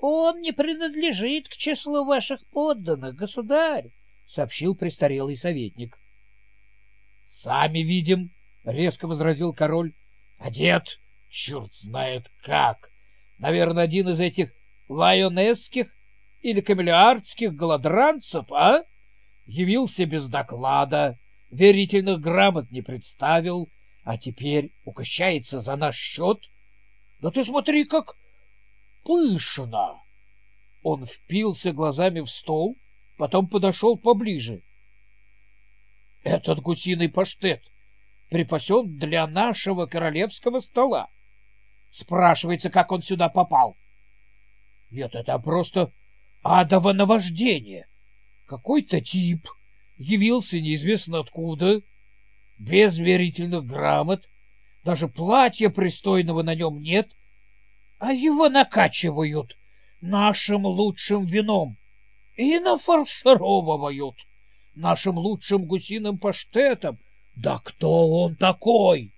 Он не принадлежит к числу ваших подданных, государь, — сообщил престарелый советник. — Сами видим, — резко возразил король. — Одет, черт знает как. Наверное, один из этих лайонесских или камелиардских голодранцев, а? Явился без доклада, верительных грамот не представил, а теперь угощается за наш счет. Да ты смотри, как пышно! Он впился глазами в стол, потом подошел поближе. Этот гусиный паштет припасен для нашего королевского стола. Спрашивается, как он сюда попал. Нет, это просто адово наваждение. Какой-то тип явился неизвестно откуда, без верительных грамот, даже платья пристойного на нем нет, а его накачивают нашим лучшим вином и нафаршировывают нашим лучшим гусиным паштетом. Да кто он такой?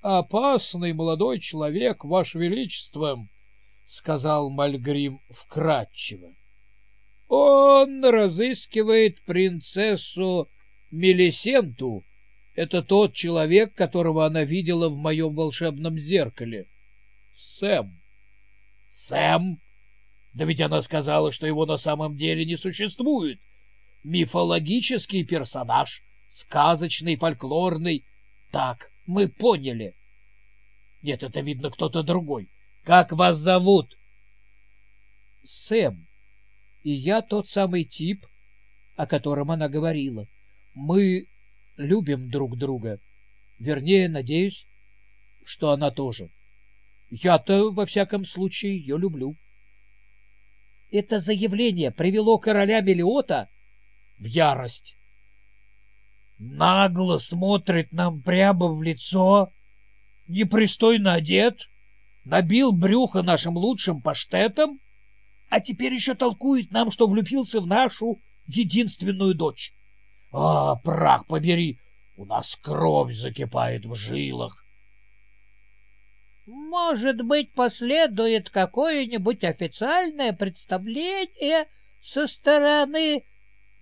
Опасный молодой человек, Ваше Величество, — сказал Мальгрим вкратчиво. Он разыскивает принцессу Мелисенту, это тот человек, которого она видела в моем волшебном зеркале. Сэм. Сэм? Да ведь она сказала, что его на самом деле не существует. Мифологический персонаж, сказочный, фольклорный. Так, мы поняли. Нет, это видно кто-то другой. Как вас зовут? Сэм. И я тот самый тип, о котором она говорила. Мы любим друг друга. Вернее, надеюсь, что она тоже. Я-то, во всяком случае, ее люблю. Это заявление привело короля Мелиота в ярость. Нагло смотрит нам прямо в лицо, непристойно одет, набил брюхо нашим лучшим паштетом, а теперь еще толкует нам, что влюбился в нашу единственную дочь. А, прах побери, у нас кровь закипает в жилах. Может быть, последует какое-нибудь официальное представление со стороны...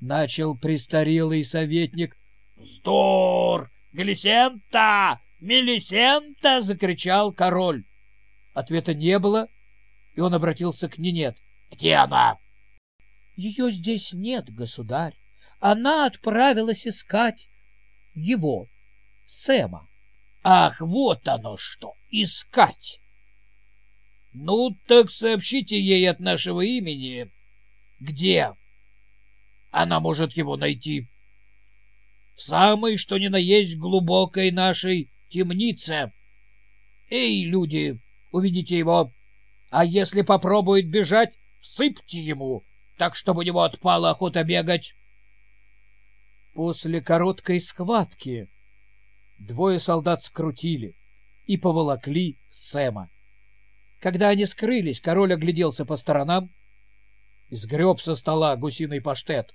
Начал престарелый советник. «Вздор! Мелисента! Мелисента!» — закричал король. Ответа не было, и он обратился к Нинет. «Где она?» «Ее здесь нет, государь она отправилась искать его, Сэма. Ах, вот оно что, искать! Ну, так сообщите ей от нашего имени, где она может его найти. В самой, что ни на есть, глубокой нашей темнице. Эй, люди, увидите его, а если попробует бежать, всыпьте ему, так, чтобы у него отпала охота бегать. После короткой схватки двое солдат скрутили и поволокли Сэма. Когда они скрылись, король огляделся по сторонам и сгреб со стола гусиный паштет.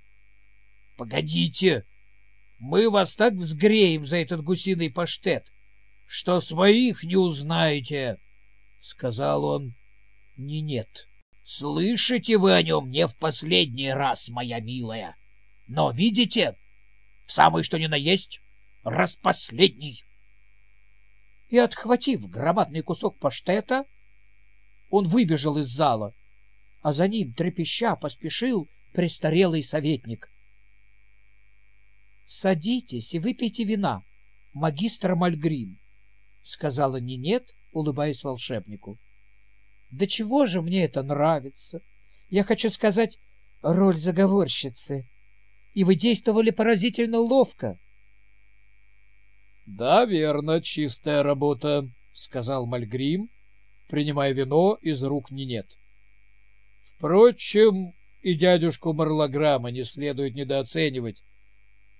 — Погодите, мы вас так взгреем за этот гусиный паштет, что своих не узнаете, — сказал он. — Не нет. Слышите вы о нем не в последний раз, моя милая. Но, видите, самый что ни на есть, распоследний. И, отхватив громадный кусок паштета, он выбежал из зала, а за ним, трепеща, поспешил престарелый советник. — Садитесь и выпейте вина, магистр Мальгрим, — сказала Нинет, улыбаясь волшебнику. — Да чего же мне это нравится? Я хочу сказать, роль заговорщицы — и вы действовали поразительно ловко. — Да, верно, чистая работа, — сказал Мальгрим, принимая вино из рук Нинет. — Впрочем, и дядюшку Марлаграма не следует недооценивать.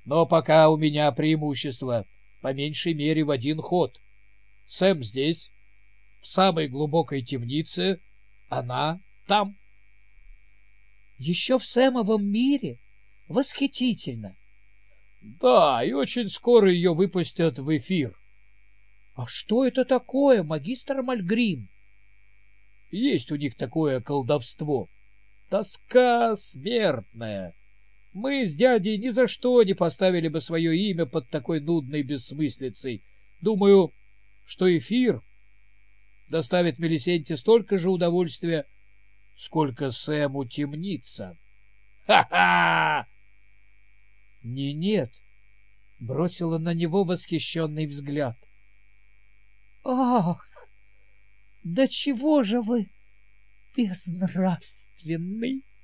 Но пока у меня преимущество, по меньшей мере, в один ход. Сэм здесь, в самой глубокой темнице, она там. — Еще в Сэмовом мире? — Восхитительно. Да, и очень скоро ее выпустят в эфир. — А что это такое, магистр Мальгрим?. Есть у них такое колдовство. Тоска смертная. Мы с дядей ни за что не поставили бы свое имя под такой нудной бессмыслицей. Думаю, что эфир доставит Мелисенте столько же удовольствия, сколько Сэму темница. Ха-ха! Не нет, бросила на него восхищенный взгляд. Ах, да чего же вы безнравственный!